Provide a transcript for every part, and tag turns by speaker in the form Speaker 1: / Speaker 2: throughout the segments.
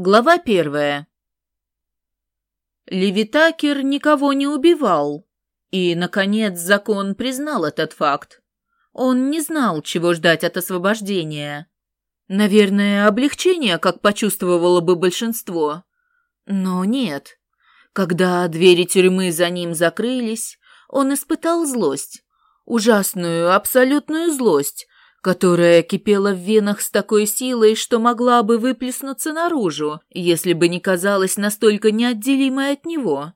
Speaker 1: Глава первая. Левитакер никого не убивал, и, наконец, закон признал этот факт. Он не знал, чего ждать от освобождения. Наверное, облегчение, как почувствовало бы большинство. Но нет. Когда двери тюрьмы за ним закрылись, он испытал злость. Ужасную, абсолютную злость, которая кипела в венах с такой силой, что могла бы выплеснуться наружу, если бы не казалась настолько неотделимой от него.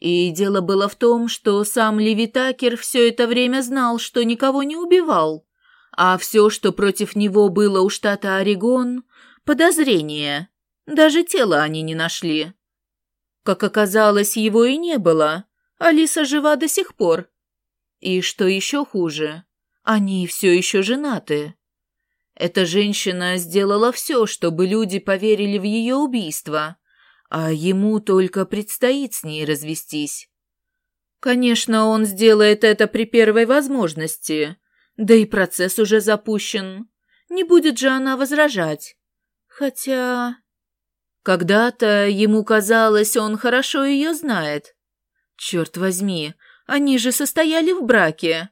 Speaker 1: И дело было в том, что сам Левитакер все это время знал, что никого не убивал, а все, что против него было у штата Орегон – подозрение. Даже тело они не нашли. Как оказалось, его и не было. Алиса жива до сих пор. И что еще хуже – они все еще женаты. Эта женщина сделала все, чтобы люди поверили в ее убийство, а ему только предстоит с ней развестись. Конечно, он сделает это при первой возможности, да и процесс уже запущен. Не будет же она возражать. Хотя... Когда-то ему казалось, он хорошо ее знает. Черт возьми, они же состояли в браке.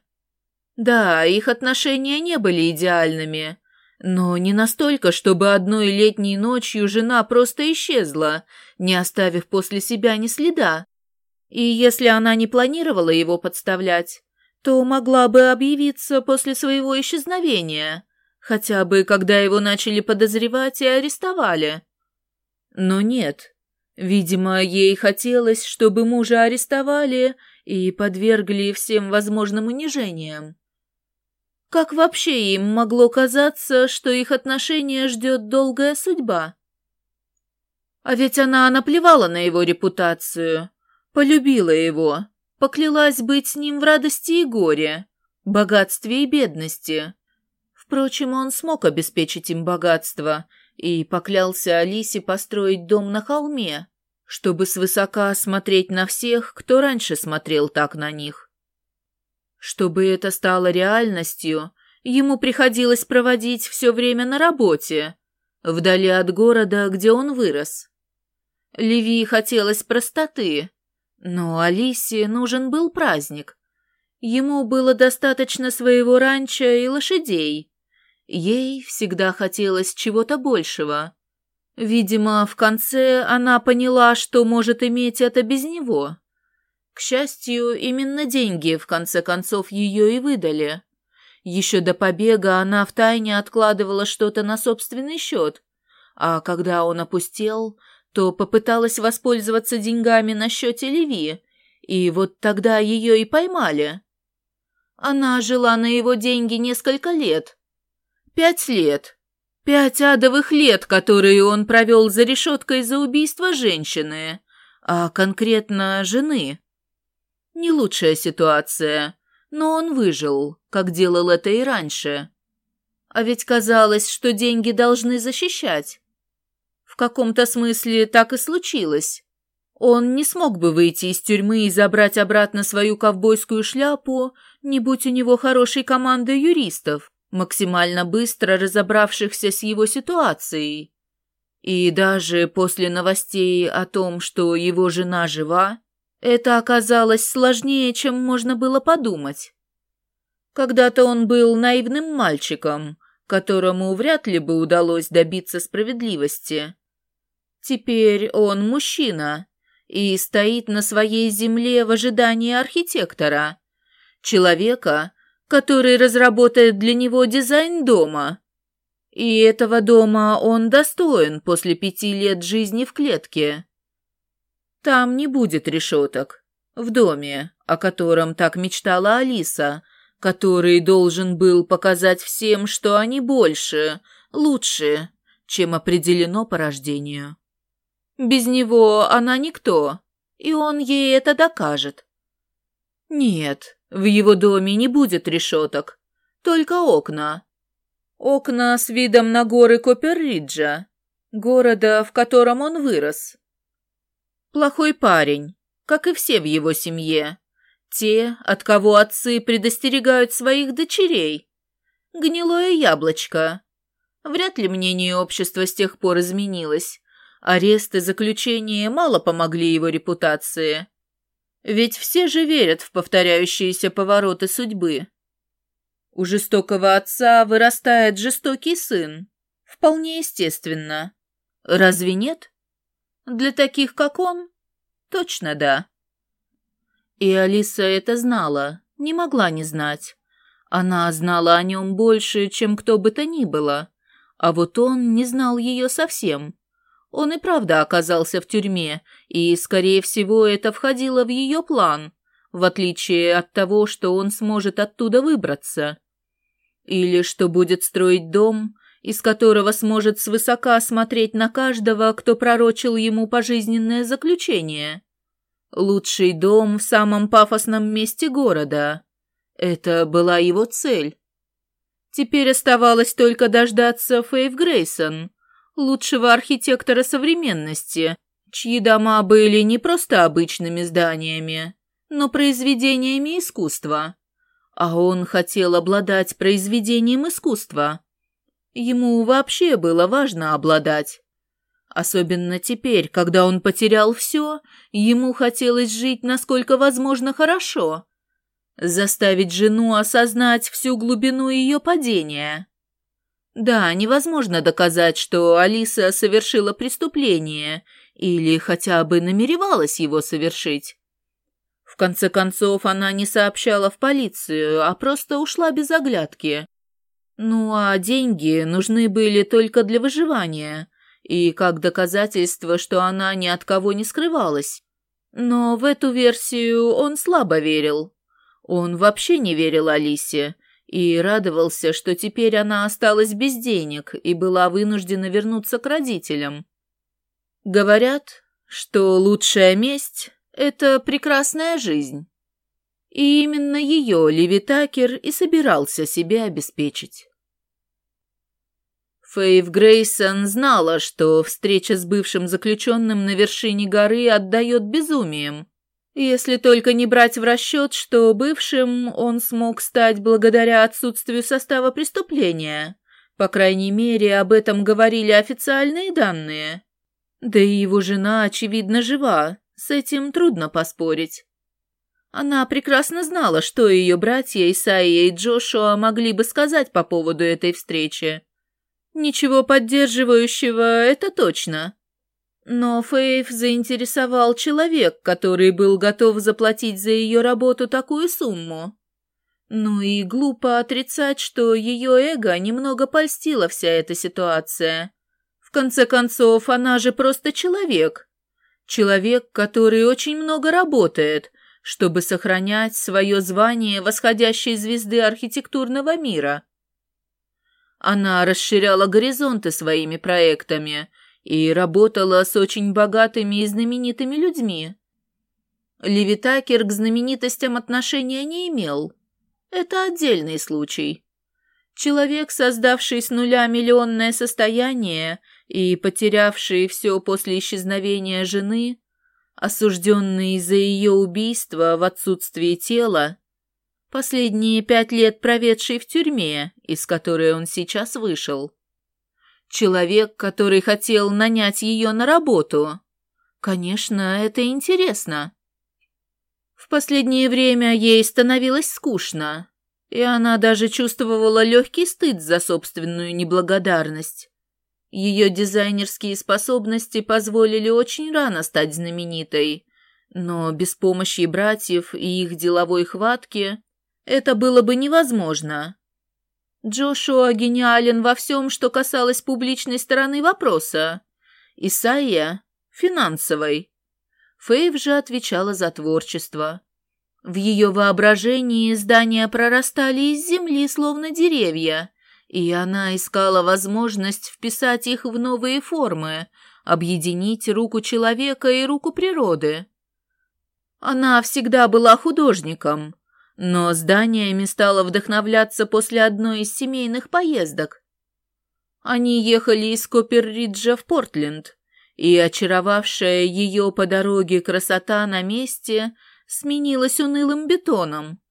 Speaker 1: Да, их отношения не были идеальными, но не настолько, чтобы одной летней ночью жена просто исчезла, не оставив после себя ни следа. И если она не планировала его подставлять, то могла бы объявиться после своего исчезновения, хотя бы когда его начали подозревать и арестовали. Но нет. Видимо, ей хотелось, чтобы мужа арестовали и подвергли всем возможным унижениям. Как вообще им могло казаться, что их отношения ждет долгая судьба? А ведь она наплевала на его репутацию, полюбила его, поклялась быть с ним в радости и горе, богатстве и бедности. Впрочем, он смог обеспечить им богатство и поклялся Алисе построить дом на холме, чтобы свысока смотреть на всех, кто раньше смотрел так на них. Чтобы это стало реальностью, ему приходилось проводить все время на работе, вдали от города, где он вырос. Леви хотелось простоты, но Алисе нужен был праздник. Ему было достаточно своего ранчо и лошадей. Ей всегда хотелось чего-то большего. Видимо, в конце она поняла, что может иметь это без него. К счастью, именно деньги в конце концов ее и выдали. Еще до побега она втайне откладывала что-то на собственный счет, а когда он опустел, то попыталась воспользоваться деньгами на счете Леви, и вот тогда ее и поймали. Она жила на его деньги несколько лет. Пять лет. Пять адовых лет, которые он провел за решеткой за убийство женщины, а конкретно жены. Не лучшая ситуация, но он выжил, как делал это и раньше. А ведь казалось, что деньги должны защищать. В каком-то смысле так и случилось. Он не смог бы выйти из тюрьмы и забрать обратно свою ковбойскую шляпу, не будь у него хорошей команды юристов, максимально быстро разобравшихся с его ситуацией. И даже после новостей о том, что его жена жива, это оказалось сложнее, чем можно было подумать. Когда-то он был наивным мальчиком, которому вряд ли бы удалось добиться справедливости. Теперь он мужчина и стоит на своей земле в ожидании архитектора, человека, который разработает для него дизайн дома. И этого дома он достоин после пяти лет жизни в клетке. Там не будет решеток. В доме, о котором так мечтала Алиса, который должен был показать всем, что они больше, лучше, чем определено по рождению. Без него она никто, и он ей это докажет. Нет, в его доме не будет решеток, только окна. Окна с видом на горы Копперриджа, города, в котором он вырос. Плохой парень, как и все в его семье. Те, от кого отцы предостерегают своих дочерей. Гнилое яблочко. Вряд ли мнение общества с тех пор изменилось, Арест и заключение мало помогли его репутации. Ведь все же верят в повторяющиеся повороты судьбы. У жестокого отца вырастает жестокий сын. Вполне естественно. Разве нет? Для таких, как он? Точно да. И Алиса это знала, не могла не знать. Она знала о нем больше, чем кто бы то ни было. А вот он не знал ее совсем. Он и правда оказался в тюрьме, и, скорее всего, это входило в ее план, в отличие от того, что он сможет оттуда выбраться. Или что будет строить дом, из которого сможет свысока смотреть на каждого, кто пророчил ему пожизненное заключение. Лучший дом в самом пафосном месте города. Это была его цель. Теперь оставалось только дождаться Фейв Грейсон, лучшего архитектора современности, чьи дома были не просто обычными зданиями, но произведениями искусства. А он хотел обладать произведением искусства. Ему вообще было важно обладать. Особенно теперь, когда он потерял все, ему хотелось жить насколько возможно хорошо. Заставить жену осознать всю глубину ее падения. Да, невозможно доказать, что Алиса совершила преступление или хотя бы намеревалась его совершить. В конце концов, она не сообщала в полицию, а просто ушла без оглядки. Ну а деньги нужны были только для выживания и как доказательство, что она ни от кого не скрывалась. Но в эту версию он слабо верил. Он вообще не верил Алисе и радовался, что теперь она осталась без денег и была вынуждена вернуться к родителям. Говорят, что лучшая месть — это прекрасная жизнь. И именно ее Леви Такер и собирался себе обеспечить. Фейв Грейсон знала, что встреча с бывшим заключенным на вершине горы отдает безумием, если только не брать в расчет, что бывшим он смог стать благодаря отсутствию состава преступления. По крайней мере, об этом говорили официальные данные. Да и его жена, очевидно, жива, с этим трудно поспорить. Она прекрасно знала, что ее братья Исаия и Джошуа могли бы сказать по поводу этой встречи. Ничего поддерживающего, это точно. Но Фейв заинтересовал человек, который был готов заплатить за ее работу такую сумму. Ну и глупо отрицать, что ее эго немного польстила вся эта ситуация. В конце концов, она же просто человек. Человек, который очень много работает, чтобы сохранять свое звание восходящей звезды архитектурного мира. Она расширяла горизонты своими проектами – и работала с очень богатыми и знаменитыми людьми. Левитакер к знаменитостям отношения не имел. Это отдельный случай. Человек, создавший с нуля миллионное состояние и потерявший все после исчезновения жены, осужденный за ее убийство в отсутствии тела, последние пять лет проведший в тюрьме, из которой он сейчас вышел. Человек, который хотел нанять ее на работу. Конечно, это интересно. В последнее время ей становилось скучно, и она даже чувствовала легкий стыд за собственную неблагодарность. Ее дизайнерские способности позволили очень рано стать знаменитой, но без помощи братьев и их деловой хватки это было бы невозможно. Джошуа гениален во всем, что касалось публичной стороны вопроса. Исайя — финансовой. Фейв же отвечала за творчество. В ее воображении здания прорастали из земли, словно деревья, и она искала возможность вписать их в новые формы, объединить руку человека и руку природы. Она всегда была художником, но зданиями стала вдохновляться после одной из семейных поездок. Они ехали из Копперриджа в Портленд, и очаровавшая ее по дороге красота на месте сменилась унылым бетоном.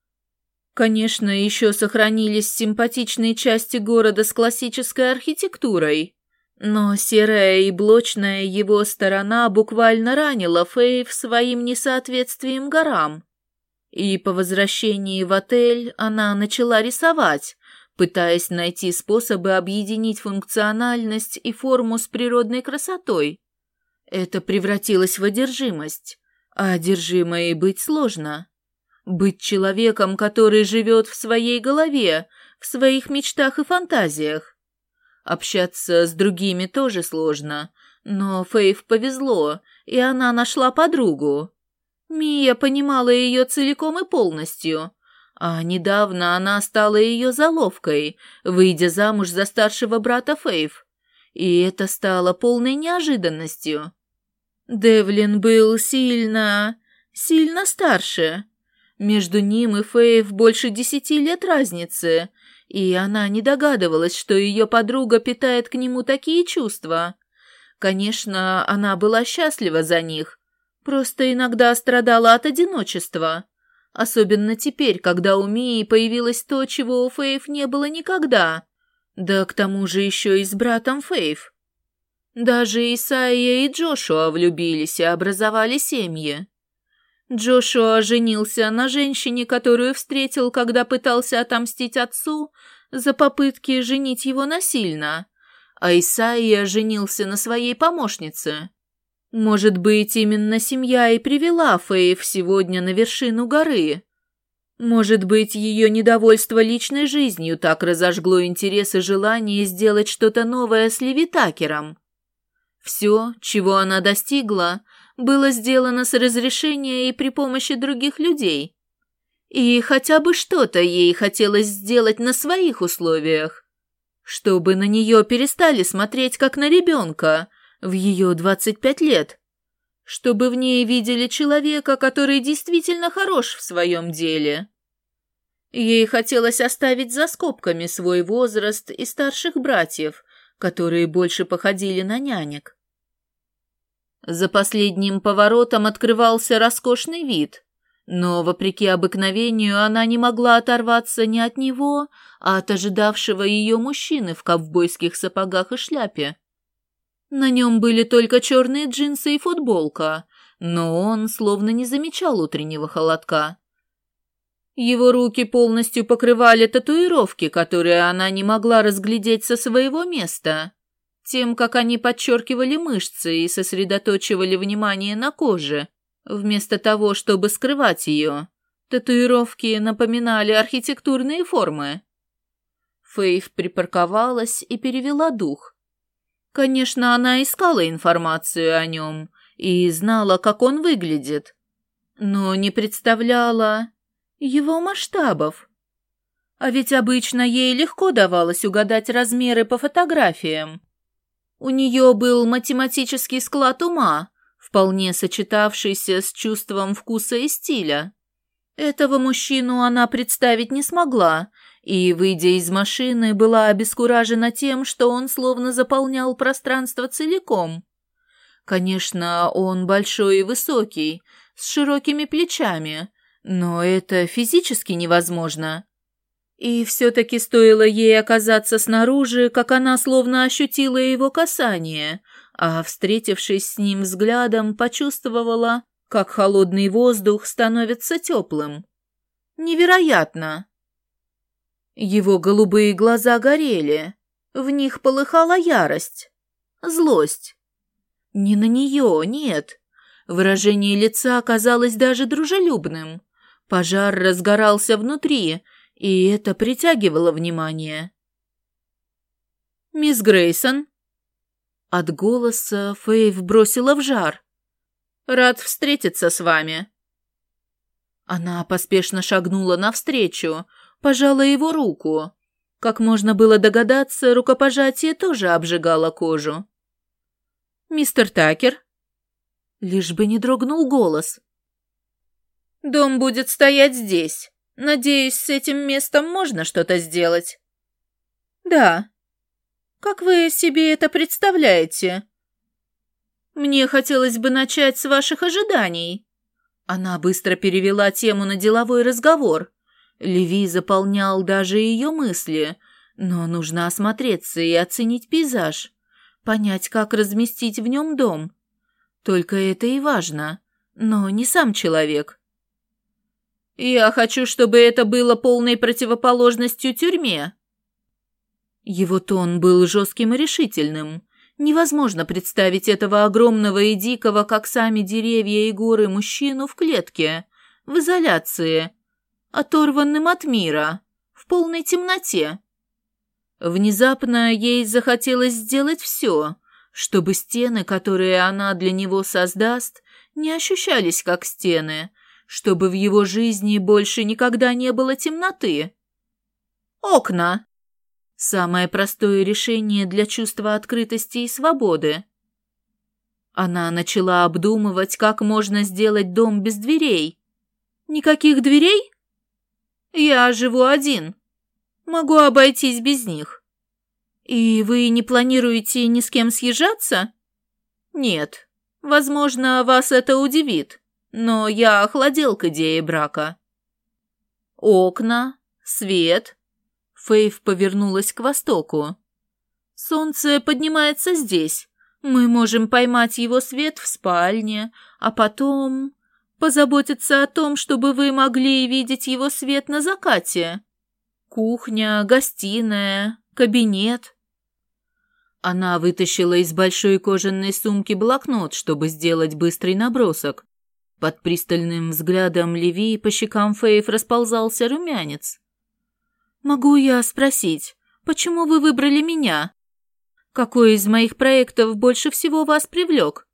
Speaker 1: Конечно, еще сохранились симпатичные части города с классической архитектурой, Но серая и блочная его сторона буквально ранила Фейв своим несоответствием горам. И по возвращении в отель она начала рисовать, пытаясь найти способы объединить функциональность и форму с природной красотой. Это превратилось в одержимость, а одержимой быть сложно. Быть человеком, который живет в своей голове, в своих мечтах и фантазиях. Общаться с другими тоже сложно, но Фейв повезло, и она нашла подругу. Мия понимала ее целиком и полностью, а недавно она стала ее заловкой, выйдя замуж за старшего брата Фейв. И это стало полной неожиданностью. Девлин был сильно... сильно старше. Между ним и Фейв больше десяти лет разницы, и она не догадывалась, что ее подруга питает к нему такие чувства. Конечно, она была счастлива за них, просто иногда страдала от одиночества. Особенно теперь, когда у Мии появилось то, чего у Фейв не было никогда. Да к тому же еще и с братом Фейв. Даже Исаия и Джошуа влюбились и образовали семьи. Джошуа женился на женщине, которую встретил, когда пытался отомстить отцу за попытки женить его насильно, а Исаия женился на своей помощнице. Может быть, именно семья и привела Фейв сегодня на вершину горы. Может быть, ее недовольство личной жизнью так разожгло интерес и желание сделать что-то новое с Левитакером. Все, чего она достигла, было сделано с разрешения и при помощи других людей. И хотя бы что-то ей хотелось сделать на своих условиях, чтобы на нее перестали смотреть как на ребенка, в ее 25 лет, чтобы в ней видели человека, который действительно хорош в своем деле. Ей хотелось оставить за скобками свой возраст и старших братьев, которые больше походили на нянек. За последним поворотом открывался роскошный вид, но, вопреки обыкновению, она не могла оторваться ни от него, а от ожидавшего ее мужчины в ковбойских сапогах и шляпе. На нем были только черные джинсы и футболка, но он словно не замечал утреннего холодка. Его руки полностью покрывали татуировки, которые она не могла разглядеть со своего места, тем, как они подчеркивали мышцы и сосредоточивали внимание на коже, вместо того, чтобы скрывать ее. Татуировки напоминали архитектурные формы. Фейв припарковалась и перевела дух. Конечно, она искала информацию о нем и знала, как он выглядит, но не представляла его масштабов. А ведь обычно ей легко давалось угадать размеры по фотографиям. У нее был математический склад ума, вполне сочетавшийся с чувством вкуса и стиля. Этого мужчину она представить не смогла, и, выйдя из машины, была обескуражена тем, что он словно заполнял пространство целиком. Конечно, он большой и высокий, с широкими плечами, но это физически невозможно. И все-таки стоило ей оказаться снаружи, как она словно ощутила его касание, а, встретившись с ним взглядом, почувствовала, как холодный воздух становится теплым. Невероятно! Его голубые глаза горели. В них полыхала ярость. Злость. Не на нее, нет. Выражение лица оказалось даже дружелюбным. Пожар разгорался внутри, и это притягивало внимание. «Мисс Грейсон?» От голоса Фейв бросила в жар. «Рад встретиться с вами». Она поспешно шагнула навстречу, пожала его руку. Как можно было догадаться, рукопожатие тоже обжигало кожу. «Мистер Такер?» Лишь бы не дрогнул голос. «Дом будет стоять здесь. Надеюсь, с этим местом можно что-то сделать?» «Да». «Как вы себе это представляете?» «Мне хотелось бы начать с ваших ожиданий». Она быстро перевела тему на деловой разговор. Леви заполнял даже ее мысли, но нужно осмотреться и оценить пейзаж. понять, как разместить в нем дом. Только это и важно, но не сам человек. Я хочу, чтобы это было полной противоположностью тюрьме. Его тон был жестким и решительным. Невозможно представить этого огромного и дикого, как сами деревья и горы, мужчину в клетке, в изоляции, оторванным от мира, в полной темноте. Внезапно ей захотелось сделать все, чтобы стены, которые она для него создаст, не ощущались как стены, чтобы в его жизни больше никогда не было темноты. Окна. Самое простое решение для чувства открытости и свободы. Она начала обдумывать, как можно сделать дом без дверей. Никаких дверей? Я живу один. Могу обойтись без них. И вы не планируете ни с кем съезжаться? Нет. Возможно, вас это удивит, но я охладел к идее брака. Окна, свет. Фейв повернулась к востоку. Солнце поднимается здесь. Мы можем поймать его свет в спальне, а потом позаботиться о том, чтобы вы могли видеть его свет на закате. Кухня, гостиная, кабинет. Она вытащила из большой кожаной сумки блокнот, чтобы сделать быстрый набросок. Под пристальным взглядом Леви по щекам Фейв расползался румянец. «Могу я спросить, почему вы выбрали меня? Какой из моих проектов больше всего вас привлек?»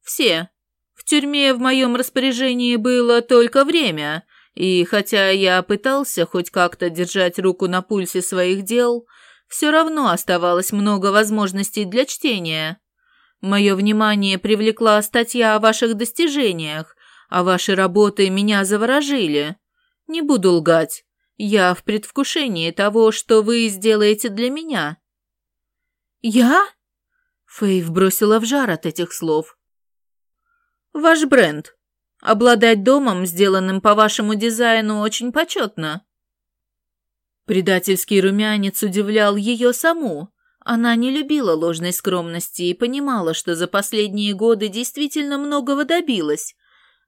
Speaker 1: «Все. В тюрьме в моем распоряжении было только время, и хотя я пытался хоть как-то держать руку на пульсе своих дел, все равно оставалось много возможностей для чтения. Мое внимание привлекла статья о ваших достижениях, а ваши работы меня заворожили. Не буду лгать, я в предвкушении того, что вы сделаете для меня». «Я?» Фейв бросила в жар от этих слов. «Ваш бренд», Обладать домом, сделанным по вашему дизайну, очень почетно». Предательский румянец удивлял ее саму. Она не любила ложной скромности и понимала, что за последние годы действительно многого добилась.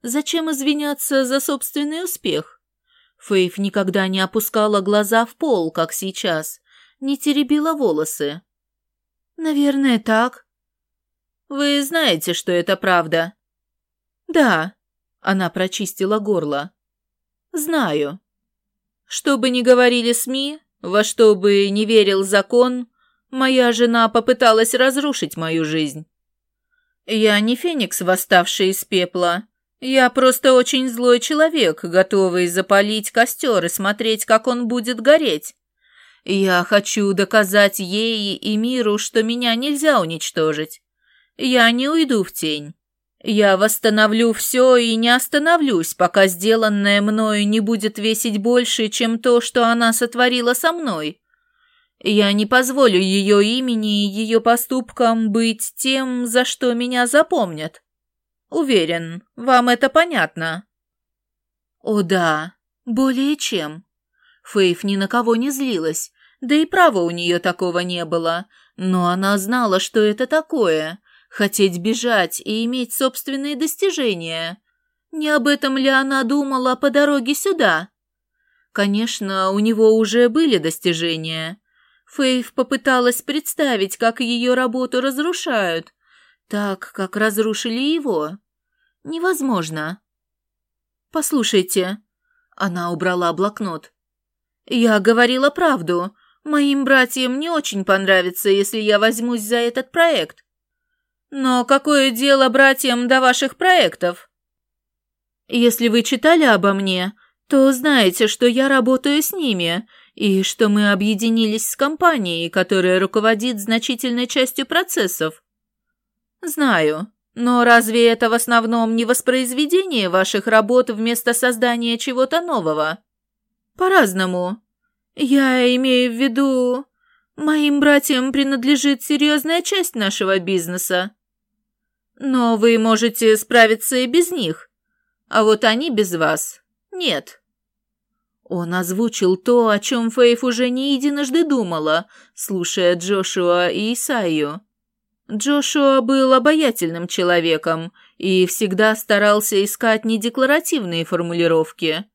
Speaker 1: Зачем извиняться за собственный успех? Фейф никогда не опускала глаза в пол, как сейчас, не теребила волосы. «Наверное, так». «Вы знаете, что это правда?» «Да», она прочистила горло. «Знаю. Что бы ни говорили СМИ, во что бы ни верил закон, моя жена попыталась разрушить мою жизнь. Я не феникс, восставший из пепла. Я просто очень злой человек, готовый запалить костер и смотреть, как он будет гореть. Я хочу доказать ей и миру, что меня нельзя уничтожить. Я не уйду в тень. Я восстановлю все и не остановлюсь, пока сделанное мною не будет весить больше, чем то, что она сотворила со мной. Я не позволю ее имени и ее поступкам быть тем, за что меня запомнят. Уверен, вам это понятно. О да, более чем. Фейф ни на кого не злилась, да и права у нее такого не было, но она знала, что это такое — хотеть бежать и иметь собственные достижения. Не об этом ли она думала по дороге сюда? Конечно, у него уже были достижения. Фейв попыталась представить, как ее работу разрушают, так, как разрушили его. Невозможно. «Послушайте», — она убрала блокнот. «Я говорила правду. Моим братьям не очень понравится, если я возьмусь за этот проект. Но какое дело братьям до ваших проектов? Если вы читали обо мне, то знаете, что я работаю с ними, и что мы объединились с компанией, которая руководит значительной частью процессов. Знаю, но разве это в основном не воспроизведение ваших работ вместо создания чего-то нового? По-разному. Я имею в виду, моим братьям принадлежит серьезная часть нашего бизнеса. Но вы можете справиться и без них. А вот они без вас нет. Он озвучил то, о чем Фейф уже не единожды думала, слушая Джошуа и Исайю. Джошуа был обаятельным человеком и всегда старался искать недекларативные формулировки.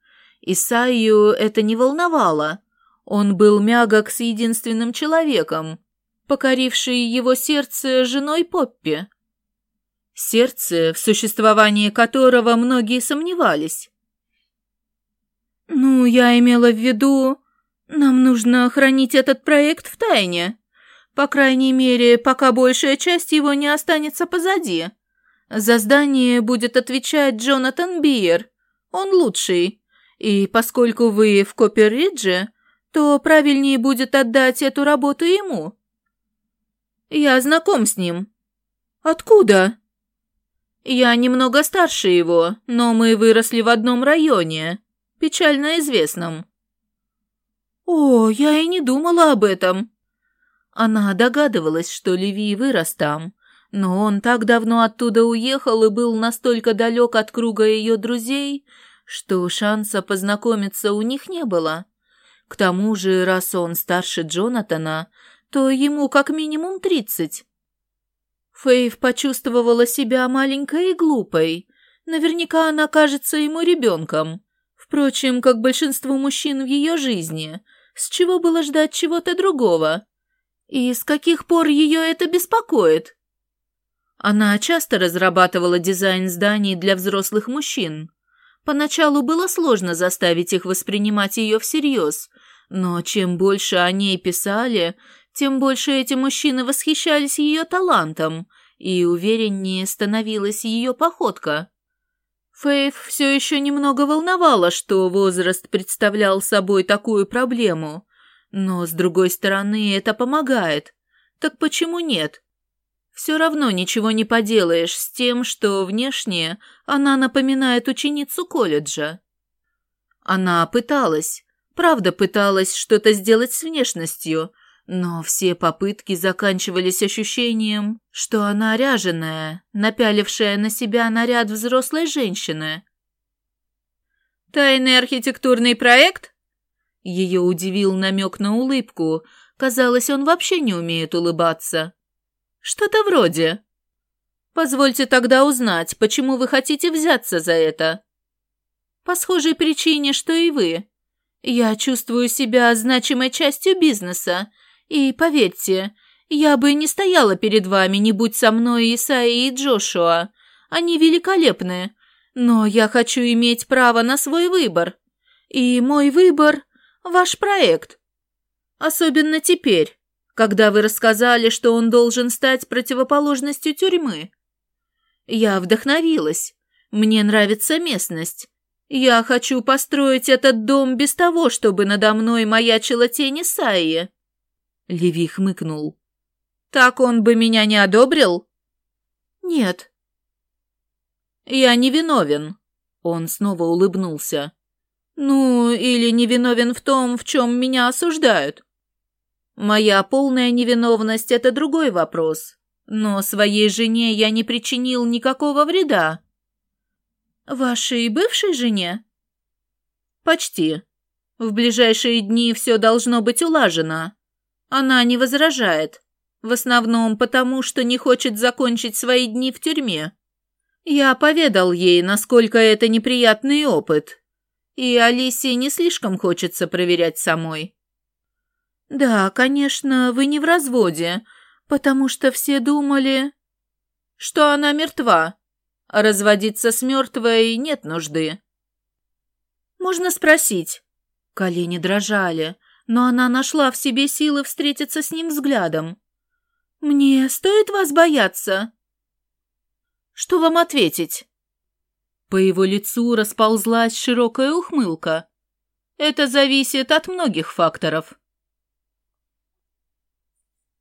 Speaker 1: Исайю это не волновало. Он был мягок с единственным человеком, покорившей его сердце женой Поппи. Сердце, в существовании которого многие сомневались. «Ну, я имела в виду, нам нужно хранить этот проект в тайне. По крайней мере, пока большая часть его не останется позади. За здание будет отвечать Джонатан Биер. Он лучший. И поскольку вы в Копперридже, то правильнее будет отдать эту работу ему. Я знаком с ним. Откуда? Я немного старше его, но мы выросли в одном районе, печально известном. О, я и не думала об этом. Она догадывалась, что Леви вырос там, но он так давно оттуда уехал и был настолько далек от круга ее друзей, что шанса познакомиться у них не было. К тому же, раз он старше Джонатана, то ему как минимум тридцать. Фейв почувствовала себя маленькой и глупой. Наверняка она кажется ему ребенком. Впрочем, как большинству мужчин в ее жизни. С чего было ждать чего-то другого? И с каких пор ее это беспокоит? Она часто разрабатывала дизайн зданий для взрослых мужчин. Поначалу было сложно заставить их воспринимать ее всерьез, но чем больше о ней писали, тем больше эти мужчины восхищались ее талантом, и увереннее становилась ее походка. Фейв все еще немного волновала, что возраст представлял собой такую проблему, но, с другой стороны, это помогает. Так почему нет? Все равно ничего не поделаешь с тем, что внешне она напоминает ученицу колледжа. Она пыталась, правда пыталась что-то сделать с внешностью, но все попытки заканчивались ощущением, что она ряженая, напялившая на себя наряд взрослой женщины. «Тайный архитектурный проект?» Ее удивил намек на улыбку. Казалось, он вообще не умеет улыбаться. Что-то вроде. Позвольте тогда узнать, почему вы хотите взяться за это. По схожей причине, что и вы. Я чувствую себя значимой частью бизнеса, и, поверьте, я бы не стояла перед вами, не будь со мной Исаи и Джошуа. Они великолепны, но я хочу иметь право на свой выбор. И мой выбор – ваш проект. Особенно теперь, когда вы рассказали, что он должен стать противоположностью тюрьмы. Я вдохновилась. Мне нравится местность. Я хочу построить этот дом без того, чтобы надо мной маячила тень Исаии. Леви хмыкнул. Так он бы меня не одобрил? Нет. Я не виновен. Он снова улыбнулся. Ну, или не виновен в том, в чем меня осуждают. Моя полная невиновность – это другой вопрос. Но своей жене я не причинил никакого вреда. Вашей бывшей жене? Почти. В ближайшие дни все должно быть улажено. Она не возражает. В основном потому, что не хочет закончить свои дни в тюрьме. Я поведал ей, насколько это неприятный опыт. И Алисе не слишком хочется проверять самой. «Да, конечно, вы не в разводе, потому что все думали, что она мертва, а разводиться с мертвой нет нужды». «Можно спросить?» Колени дрожали, но она нашла в себе силы встретиться с ним взглядом. «Мне стоит вас бояться?» «Что вам ответить?» По его лицу расползлась широкая ухмылка. «Это зависит от многих факторов».